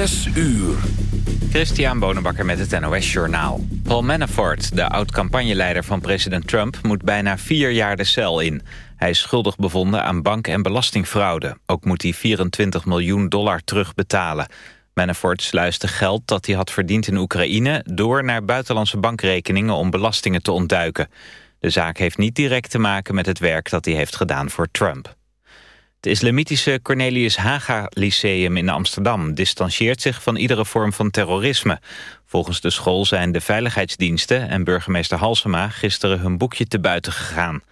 Zes uur. Christian Bonenbakker met het NOS Journaal. Paul Manafort, de oud-campagneleider van president Trump... moet bijna vier jaar de cel in. Hij is schuldig bevonden aan bank- en belastingfraude. Ook moet hij 24 miljoen dollar terugbetalen. Manafort sluiste geld dat hij had verdiend in Oekraïne... door naar buitenlandse bankrekeningen om belastingen te ontduiken. De zaak heeft niet direct te maken met het werk dat hij heeft gedaan voor Trump. Het islamitische Cornelius Haga Lyceum in Amsterdam distancieert zich van iedere vorm van terrorisme. Volgens de school zijn de veiligheidsdiensten en burgemeester Halsema gisteren hun boekje te buiten gegaan.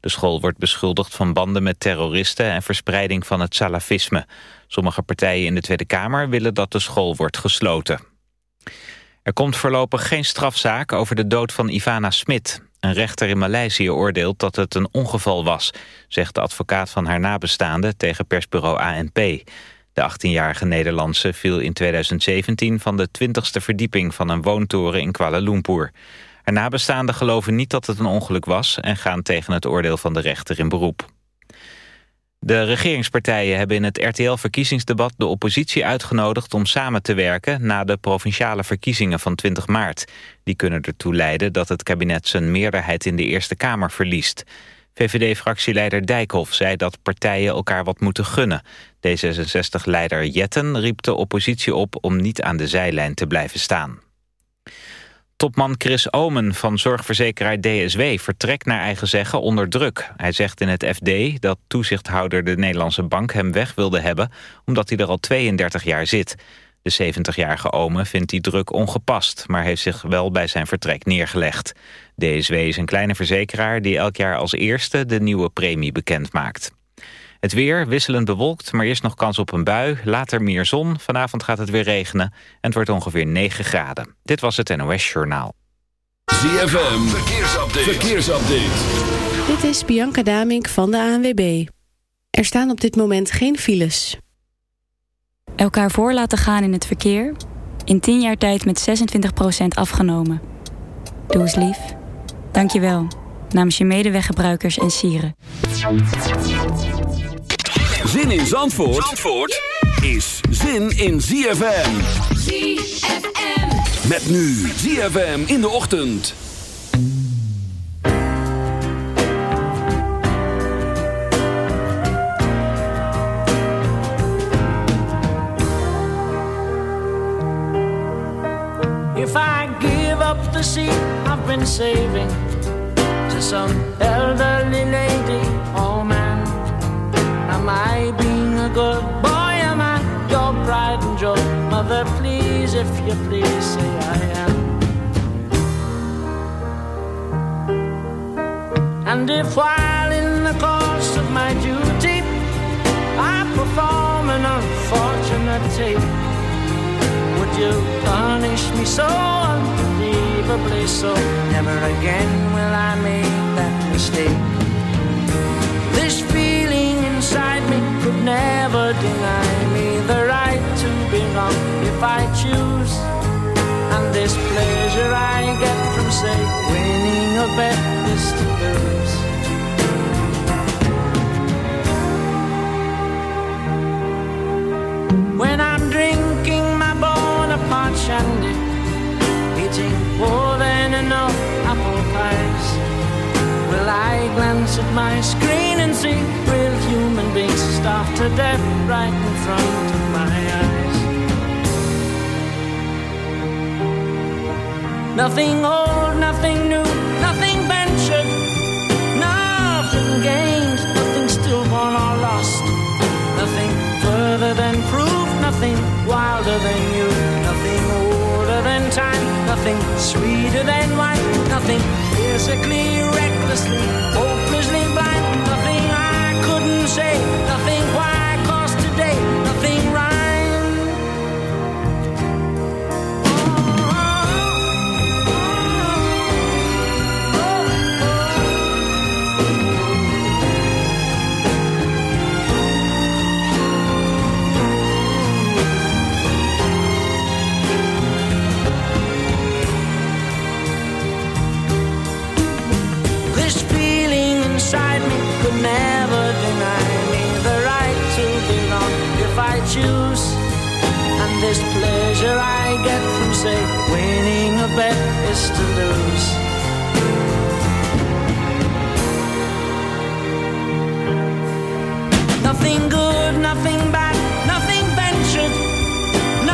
De school wordt beschuldigd van banden met terroristen en verspreiding van het salafisme. Sommige partijen in de Tweede Kamer willen dat de school wordt gesloten. Er komt voorlopig geen strafzaak over de dood van Ivana Smit. Een rechter in Maleisië oordeelt dat het een ongeval was... zegt de advocaat van haar nabestaande tegen persbureau ANP. De 18-jarige Nederlandse viel in 2017 van de 20ste verdieping... van een woontoren in Kuala Lumpur. Haar nabestaanden geloven niet dat het een ongeluk was... en gaan tegen het oordeel van de rechter in beroep. De regeringspartijen hebben in het RTL-verkiezingsdebat de oppositie uitgenodigd om samen te werken na de provinciale verkiezingen van 20 maart. Die kunnen ertoe leiden dat het kabinet zijn meerderheid in de Eerste Kamer verliest. VVD-fractieleider Dijkhoff zei dat partijen elkaar wat moeten gunnen. D66-leider Jetten riep de oppositie op om niet aan de zijlijn te blijven staan. Topman Chris Omen van zorgverzekeraar DSW vertrekt naar eigen zeggen onder druk. Hij zegt in het FD dat toezichthouder de Nederlandse bank hem weg wilde hebben... omdat hij er al 32 jaar zit. De 70-jarige Omen vindt die druk ongepast... maar heeft zich wel bij zijn vertrek neergelegd. DSW is een kleine verzekeraar die elk jaar als eerste de nieuwe premie bekend maakt. Het weer wisselend bewolkt, maar eerst nog kans op een bui. Later meer zon. Vanavond gaat het weer regenen. En het wordt ongeveer 9 graden. Dit was het NOS Journaal. ZFM, verkeersupdate. verkeersupdate. Dit is Bianca Damink van de ANWB. Er staan op dit moment geen files. Elkaar voor laten gaan in het verkeer. In 10 jaar tijd met 26% afgenomen. Doe eens lief. Dank je wel. Namens je medeweggebruikers en sieren. Zin in Zandvoort, Zandvoort is zin in ZFM. ZFM. Met nu ZFM in de ochtend. If I give up the seat I've been saving to some elderly lady, am I being a good boy? Am I your pride and joy? Mother, please, if you please, say I am. And if while in the course of my duty I perform an unfortunate tape, would you punish me so unbelievably so? Never again will I make that mistake. This feeling inside never deny me the right to be wrong if I choose. And this pleasure I get from, say, winning a bet is to lose. When I'm drinking my Bonaparte shandy, eating more than enough apple pies, will I glance at my screen and see human starved to death right in front of my eyes? Nothing old, nothing new, nothing ventured, nothing gained, nothing stillborn or lost, nothing further than proof, nothing wilder than you, nothing older than time, nothing sweeter than wine, nothing physically, bet is to lose. Nothing good, nothing bad, nothing ventured,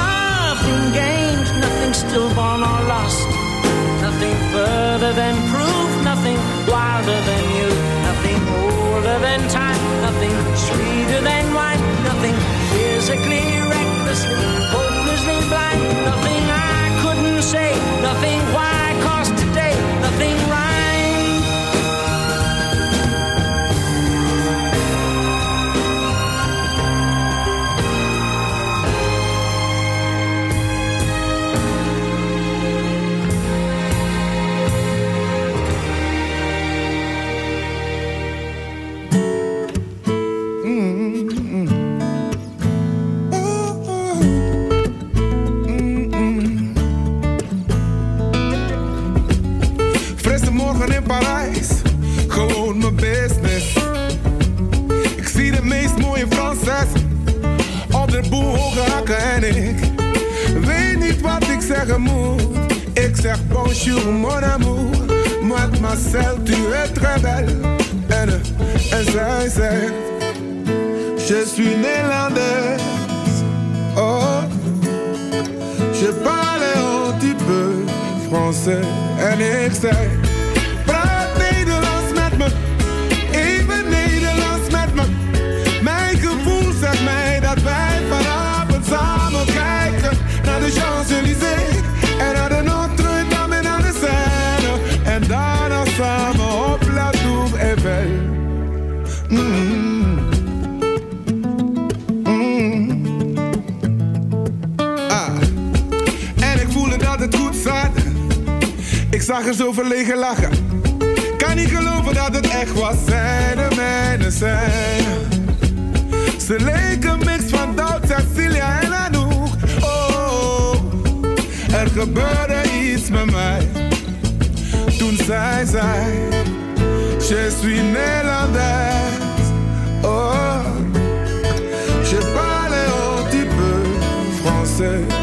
nothing gained, nothing still born or lost. Nothing further than proof, nothing wilder than you, nothing older than time, nothing sweeter than wine, nothing physically recklessly, hopelessly blind, nothing say nothing. Why?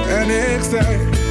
en ik zei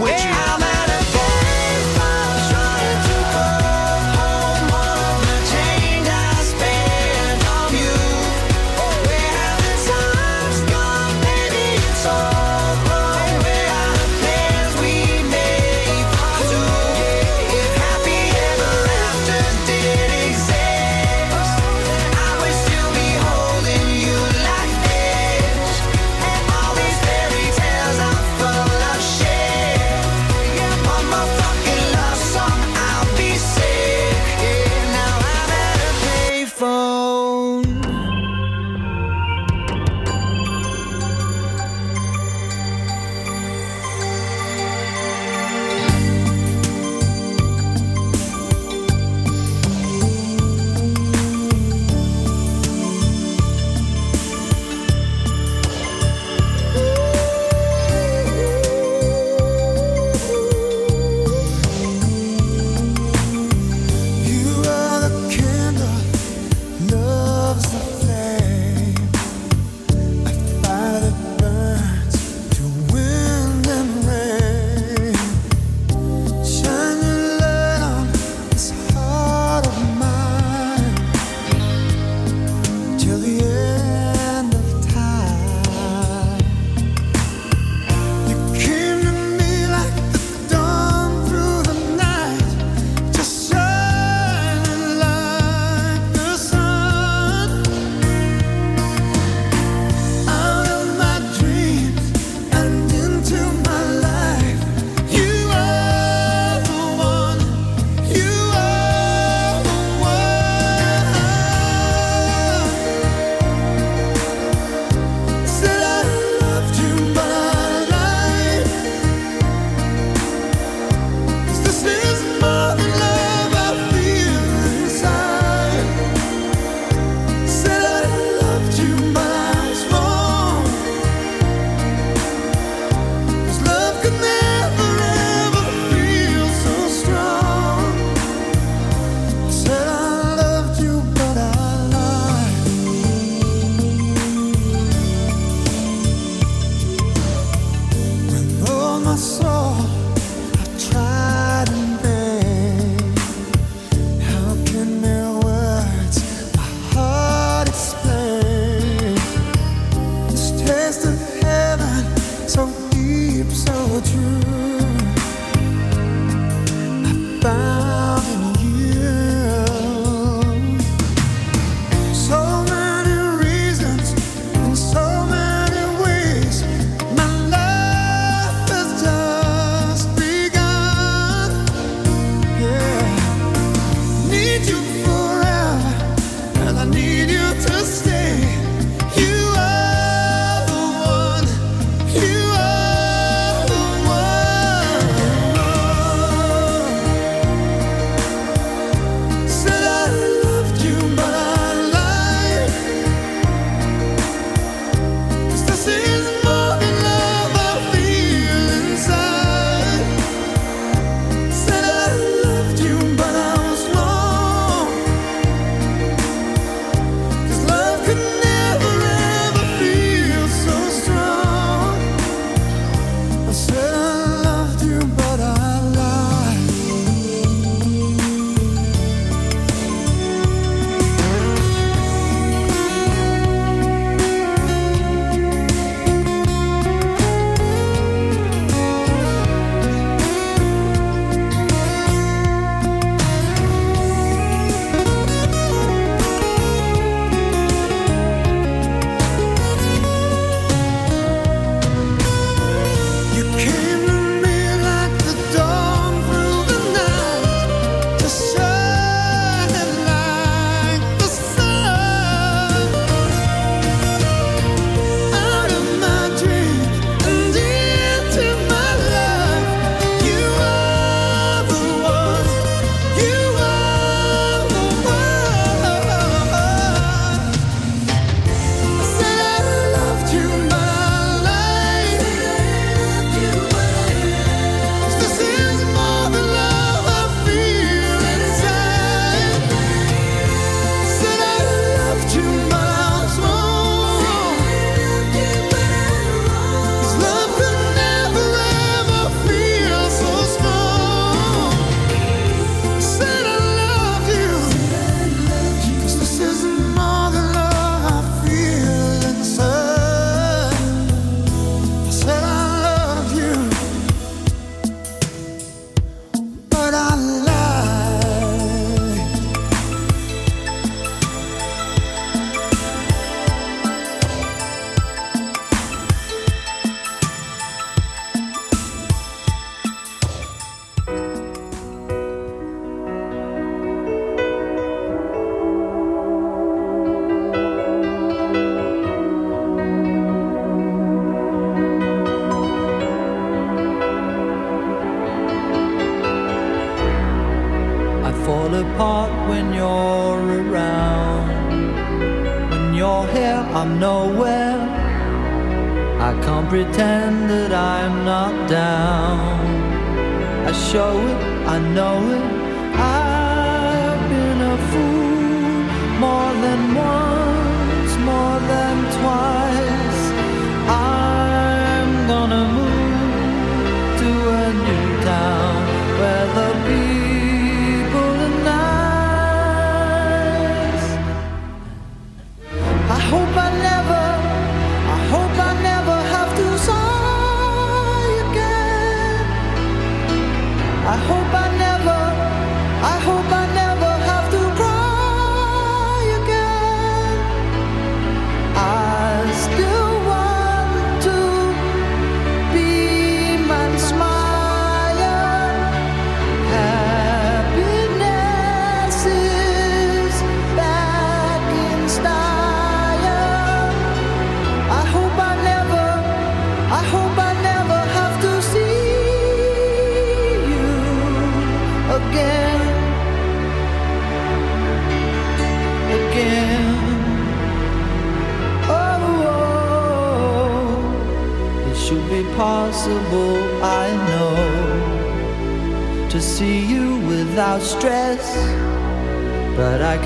with you.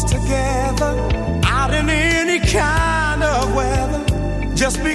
Gotta have your love around me,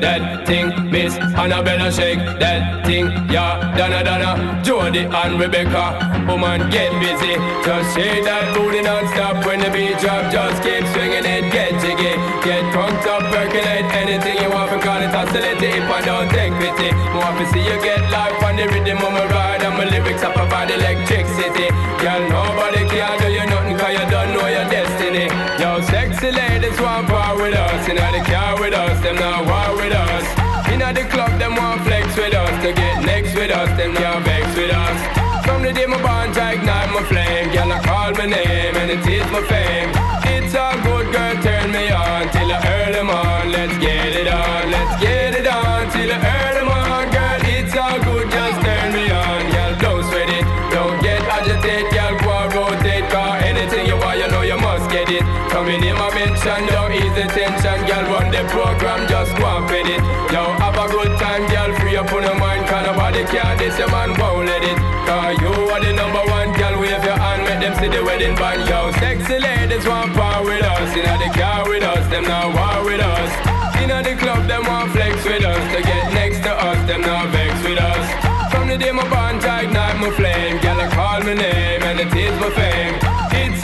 that thing, miss? Annabella, shake that thing, yeah. Donna, Donna, Jody and Rebecca. Woman, get busy. Just shake that booty non-stop when the beat drop. Just keep swinging it, get jiggy. Get drunk up, percolate anything you want. Call it oscillate if I don't take pity. More to see you get life on the rhythm of my ride. And my lyrics up about electricity. Girl, nobody can do you nothing cause you don't know your destiny. Sexy ladies want part with us. Inna the car with us, them not war with us. Inna the club, them want flex with us. To get next with us, them not vex with us. From the day my bond, I ignite my flame. Girl, I call my name and it is my fame. It's a good girl, turn me on till I earn them on. Let's get it on, let's get it on till I earn them on. Girl, it's all good, just turn me it. Coming in my mention, don't ease the tension. Girl, run the program, just go and fit it. Yo, have a good time, girl, free up on your mind. Cause nobody care, this your man won't let it. Cause you are the number one, girl, wave your hand, make them see the wedding band. Yo, sexy ladies want power with us. Inna the car with us, them not war with us. Inna the club, them want flex with us. To get next to us, them not vex with us. From the day my bond, I ignite my flame. Girl, I call my name and it is my fame.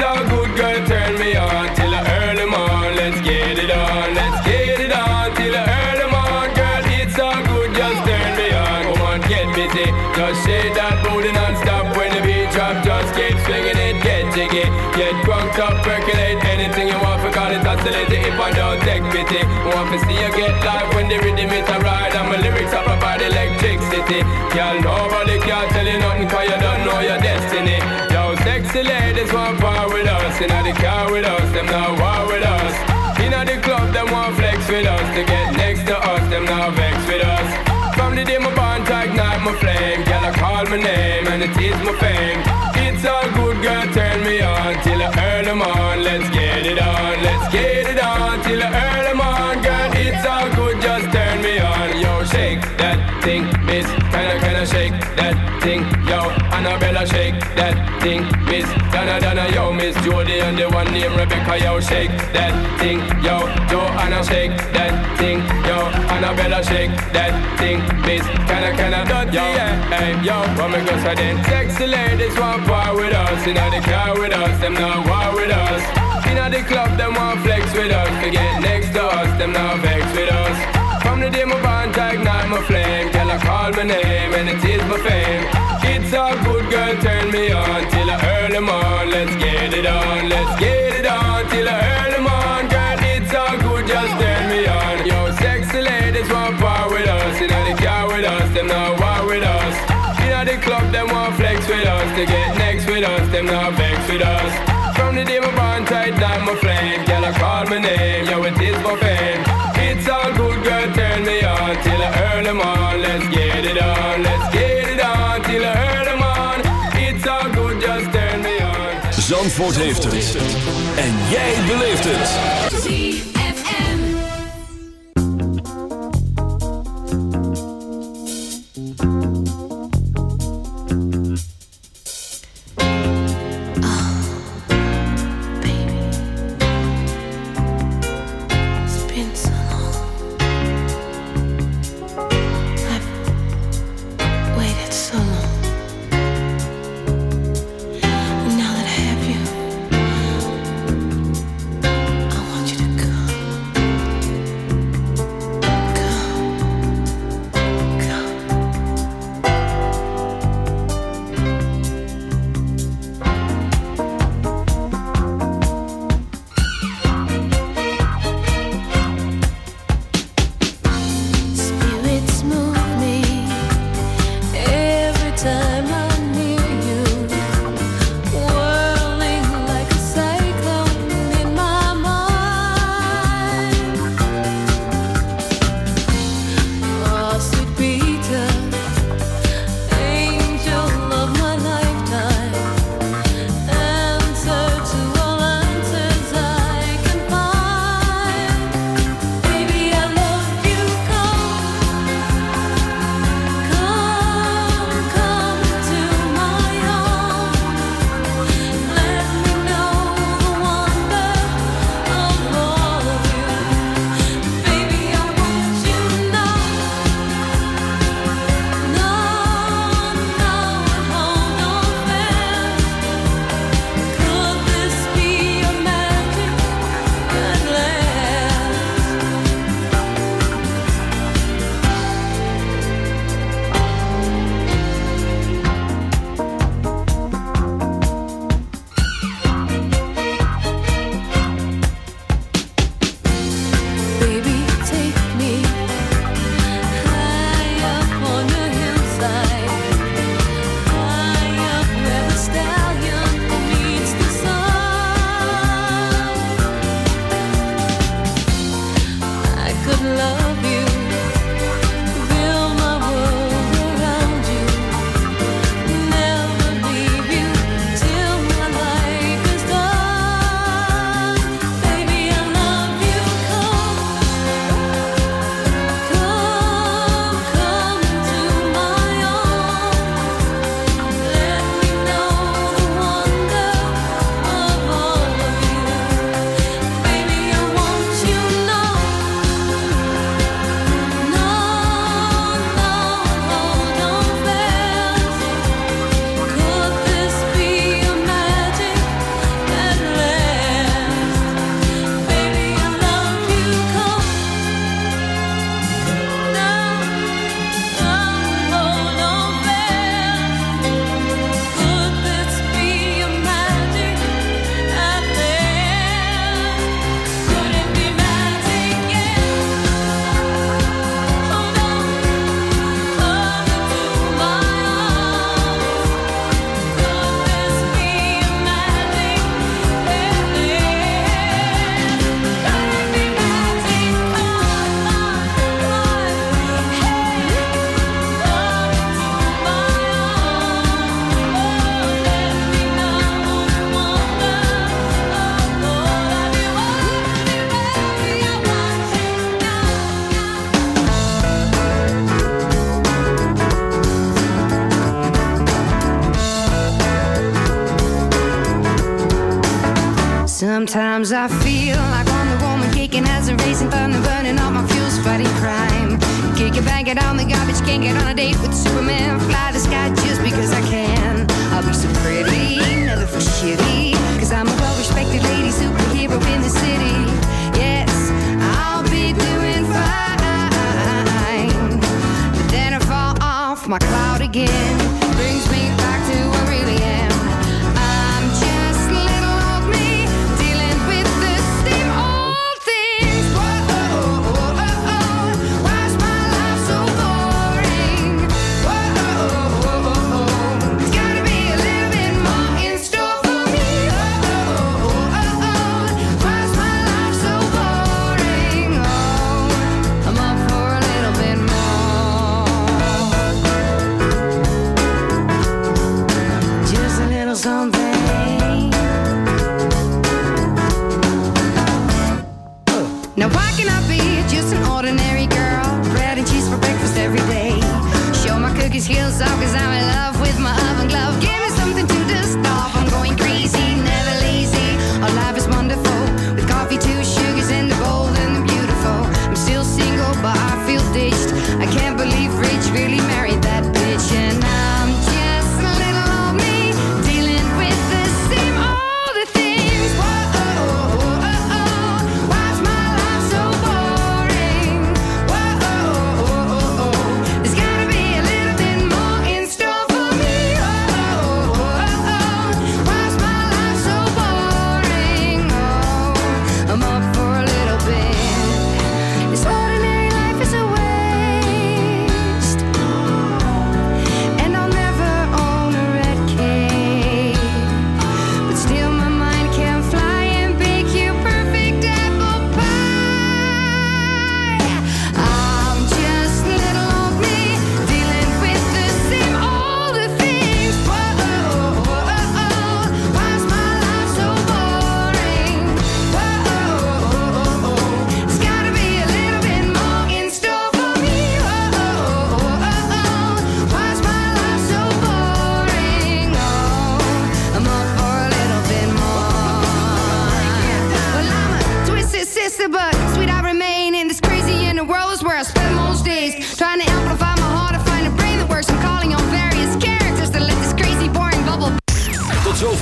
A good girl, turn me on till earn them on. Let's get it on, let's get it on till earn them on. Girl, it's all good, just turn me on. Come on, get busy, just shake that booty non-stop when the beat drop. Just keep swinging it, get jiggy, get drunk up, percolate anything you want. For call it oscillate if I don't take pity. Want to see you get live when the rhythm is a ride and my lyrics up about electricity. Girl, nobody can tell Inna the car with us, them not war with us. Inna the club, them want flex with us. To get next to us, them not vex with us. From the day my bond, I ignite my flame. Girl, I call my name and it is my fame. It's all good, girl, turn me on till I earn them on. Let's get it on, let's get it on till I earn them on. Thing, miss. Can I, can I shake that thing? Yo, Annabella, shake that thing, miss. Donna, Donna, yo, miss Jody and the one named Rebecca, yo, shake that thing. Yo, Joanna, shake that thing. Yo, Annabella, shake that thing, miss. Can I, can I, dirty, yeah. Hey, yo, me go say then? Sexy ladies want part with us. Inna the car with us, them not war with us. Inna the club, them want flex with us. To get next to us, them not vex with us the day my bond ignite my flame. Girl, I call my name and it is my fame. It's a good girl, turn me on Till I early morn, let's get it on Let's get it on till I early morn. Girl, it's all good, just turn me on. Yo, sexy ladies want part with us. You know the care with us, them not war with us. You know the club, them want flex with us. To get next with us, them not vex with us. from the day my bond tight, like my flame. Girl, I call my name, yo, it is for fame. It's all good, girl, turn me on till I earn them on. Let's get it on, let's get it on till I earn them on. It's all good, just turn me on. Zandvoort heeft het. En jij beleeft het. just an ordinary girl. Bread and cheese for breakfast every day. Show my cookie skills off, cause I'm in love with my oven glove. Give me something to dust off, I'm going crazy.